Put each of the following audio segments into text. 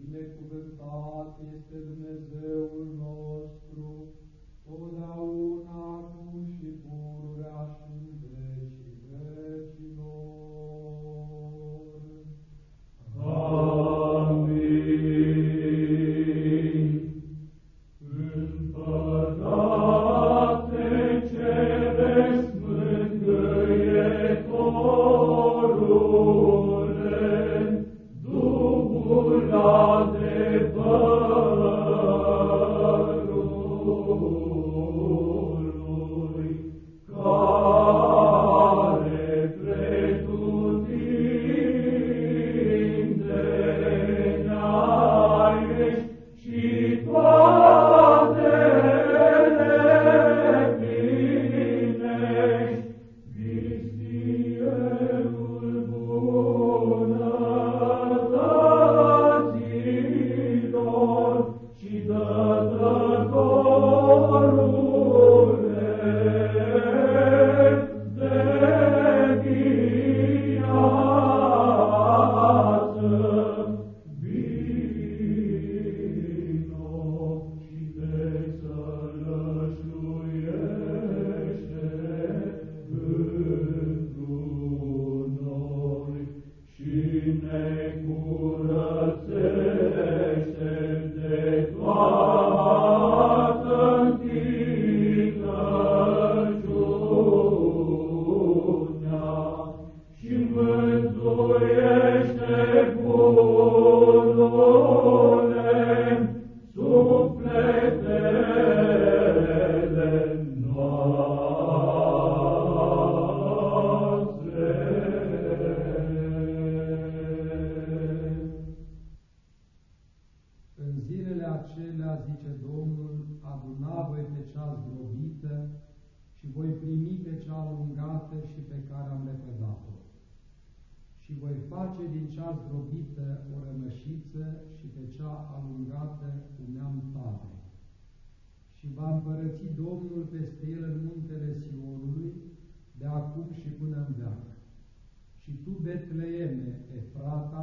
Binecuvântat este Dumnezeul nostru, totdeauna, acum și pururea și cea zdrobită și voi primi pe cea alungată și pe care am lepădat-o. Și voi face din cea zdrobită o rămășiță și pe cea alungată un neam tare. Și va împărăți Domnul peste el în muntele Sionului, de acum și până în veac. Și tu, Betleeme, Efrata,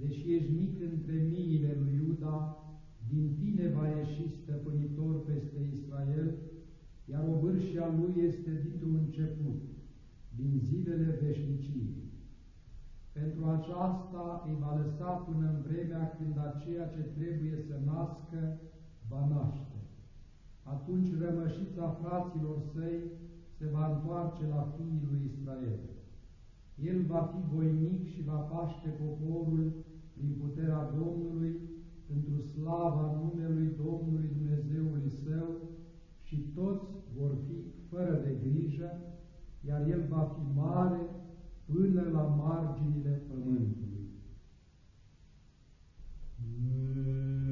deși ești mic între miile lui Iuda, din tine va ieși stăpânitor peste Israel, iar obârșia lui este dintr-un început, din zilele veșniciei. Pentru aceasta îi va lăsa până în vremea când aceea ce trebuie să nască, va naște. Atunci rămășița fraților săi se va întoarce la fiii lui Israel. El va fi voinic și va paște poporul din puterea Domnului, într-o slava numelui Domnului Dumnezeului său și toți vor fi fără de grijă, iar el va fi mare până la marginile pământului. Tatălui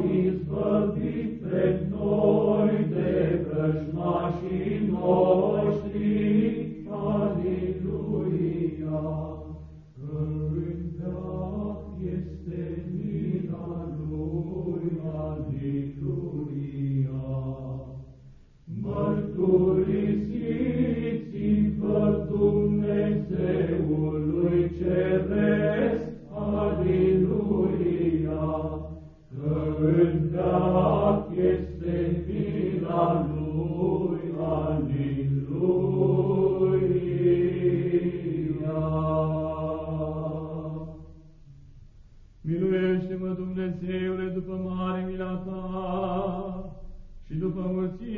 izbăvit pe noi de vrăjmașii noștri, Miluiește-mă, Dumnezeule, după mare mila ta și după mulțimea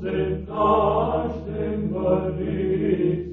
sed каждым молитесь.